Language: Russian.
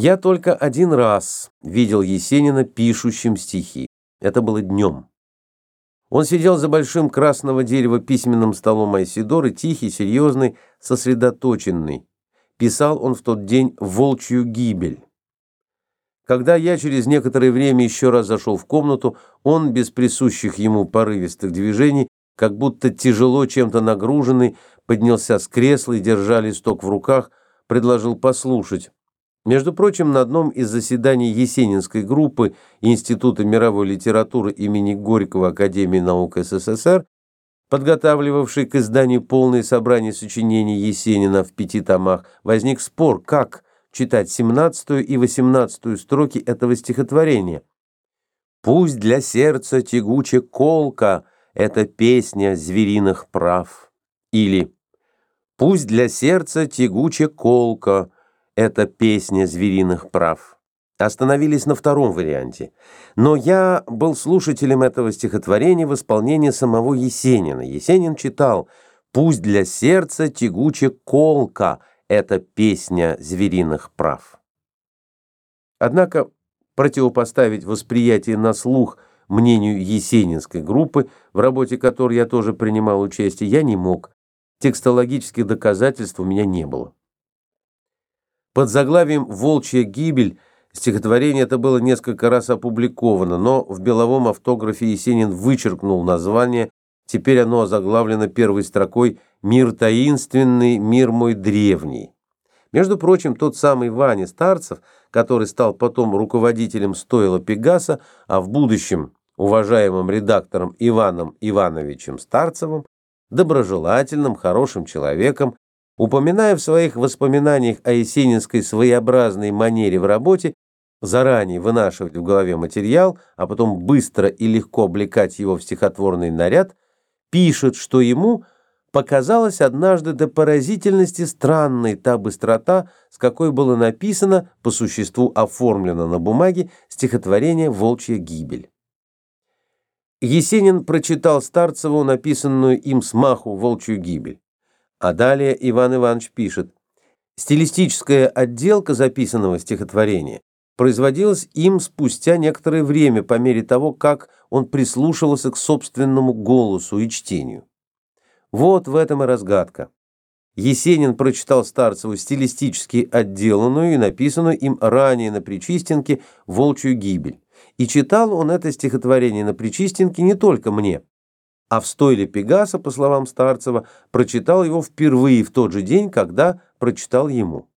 Я только один раз видел Есенина пишущим стихи. Это было днем. Он сидел за большим красного дерева письменным столом Айсидоры, тихий, серьезный, сосредоточенный. Писал он в тот день «Волчью гибель». Когда я через некоторое время еще раз зашел в комнату, он, без присущих ему порывистых движений, как будто тяжело чем-то нагруженный, поднялся с кресла и, держа листок в руках, предложил послушать. Между прочим, на одном из заседаний Есенинской группы Института мировой литературы имени Горького Академии наук СССР, подготавливавшей к изданию полное собрание сочинений Есенина в пяти томах, возник спор, как читать 17 и 18 строки этого стихотворения. «Пусть для сердца тягуче колка — это песня звериных прав» или «Пусть для сердца тягуче колка — это песня звериных прав. Остановились на втором варианте. Но я был слушателем этого стихотворения в исполнении самого Есенина. Есенин читал «Пусть для сердца тягуче колка это песня звериных прав». Однако противопоставить восприятие на слух мнению есенинской группы, в работе которой я тоже принимал участие, я не мог. Текстологических доказательств у меня не было. Под заглавием «Волчья гибель» стихотворение это было несколько раз опубликовано, но в беловом автографе Есенин вычеркнул название, теперь оно озаглавлено первой строкой «Мир таинственный, мир мой древний». Между прочим, тот самый Ваня Старцев, который стал потом руководителем стойла Пегаса, а в будущем уважаемым редактором Иваном Ивановичем Старцевым, доброжелательным, хорошим человеком, Упоминая в своих воспоминаниях о есенинской своеобразной манере в работе, заранее вынашивать в голове материал, а потом быстро и легко облекать его в стихотворный наряд, пишет, что ему показалась однажды до поразительности странной та быстрота, с какой было написано, по существу оформлено на бумаге, стихотворение «Волчья гибель». Есенин прочитал Старцеву написанную им смаху «Волчью гибель». А далее Иван Иванович пишет, «Стилистическая отделка записанного стихотворения производилась им спустя некоторое время по мере того, как он прислушивался к собственному голосу и чтению. Вот в этом и разгадка. Есенин прочитал Старцеву стилистически отделанную и написанную им ранее на Причистенке «Волчью гибель». И читал он это стихотворение на Причистенке не только мне, а в стойле Пегаса, по словам Старцева, прочитал его впервые в тот же день, когда прочитал ему.